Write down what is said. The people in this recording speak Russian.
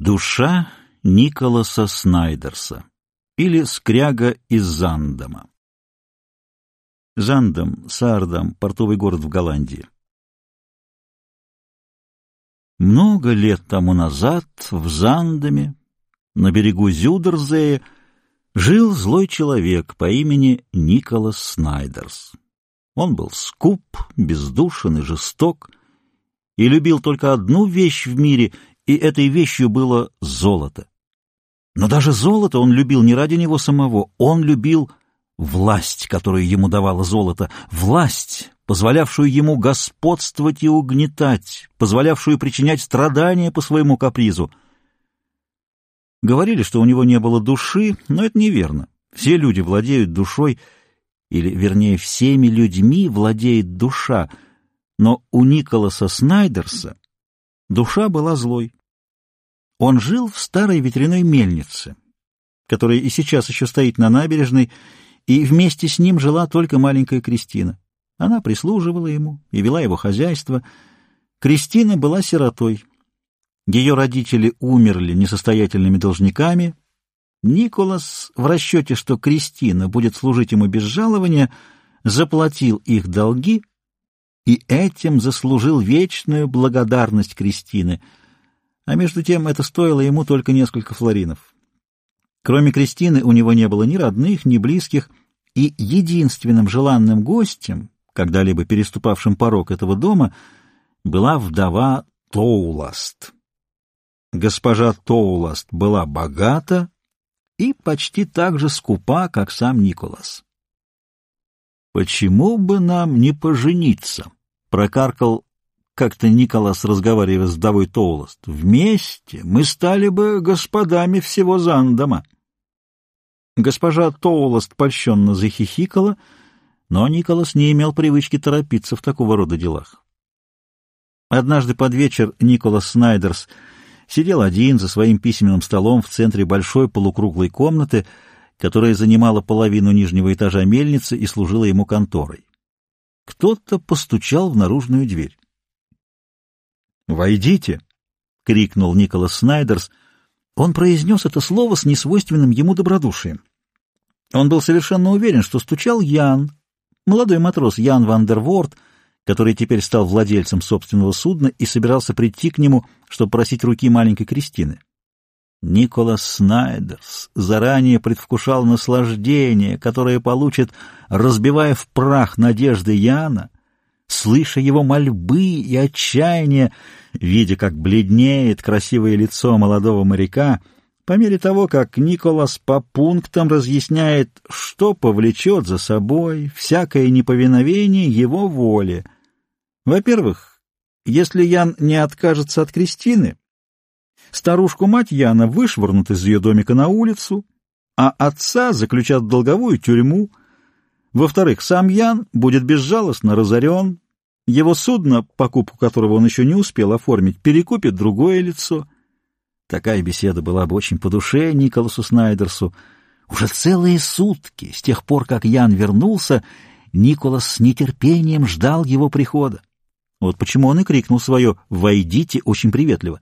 Душа Николаса Снайдерса или Скряга из Зандама. Зандам, Саардам, портовый город в Голландии. Много лет тому назад в Зандаме, на берегу Зюдерзея, жил злой человек по имени Николас Снайдерс. Он был скуп, бездушен и жесток, и любил только одну вещь в мире — и этой вещью было золото. Но даже золото он любил не ради него самого, он любил власть, которую ему давало золото, власть, позволявшую ему господствовать и угнетать, позволявшую причинять страдания по своему капризу. Говорили, что у него не было души, но это неверно. Все люди владеют душой, или, вернее, всеми людьми владеет душа, но у Николаса Снайдерса душа была злой. Он жил в старой ветряной мельнице, которая и сейчас еще стоит на набережной, и вместе с ним жила только маленькая Кристина. Она прислуживала ему и вела его хозяйство. Кристина была сиротой. Ее родители умерли несостоятельными должниками. Николас, в расчете, что Кристина будет служить ему без жалования, заплатил их долги и этим заслужил вечную благодарность Кристины — а между тем это стоило ему только несколько флоринов. Кроме Кристины у него не было ни родных, ни близких, и единственным желанным гостем, когда-либо переступавшим порог этого дома, была вдова Тоуласт. Госпожа Тоуласт была богата и почти так же скупа, как сам Николас. «Почему бы нам не пожениться?» — прокаркал как-то Николас, разговаривая с вдовой Тоулост. «Вместе мы стали бы господами всего Зандама». Госпожа Тоулост польщенно захихикала, но Николас не имел привычки торопиться в такого рода делах. Однажды под вечер Николас Снайдерс сидел один за своим письменным столом в центре большой полукруглой комнаты, которая занимала половину нижнего этажа мельницы и служила ему конторой. Кто-то постучал в наружную дверь. «Войдите!» — крикнул Николас Снайдерс. Он произнес это слово с несвойственным ему добродушием. Он был совершенно уверен, что стучал Ян, молодой матрос Ян Вандерворд, который теперь стал владельцем собственного судна и собирался прийти к нему, чтобы просить руки маленькой Кристины. Николас Снайдерс заранее предвкушал наслаждение, которое получит, разбивая в прах надежды Яна — слыша его мольбы и отчаяние, видя, как бледнеет красивое лицо молодого моряка, по мере того, как Николас по пунктам разъясняет, что повлечет за собой всякое неповиновение его воле. Во-первых, если Ян не откажется от Кристины, старушку-мать Яна вышвырнут из ее домика на улицу, а отца заключат в долговую тюрьму, во-вторых, сам Ян будет безжалостно разорен, его судно, покупку которого он еще не успел оформить, перекупит другое лицо. Такая беседа была бы очень по душе Николасу Снайдерсу. Уже целые сутки, с тех пор, как Ян вернулся, Николас с нетерпением ждал его прихода. Вот почему он и крикнул свое «Войдите» очень приветливо.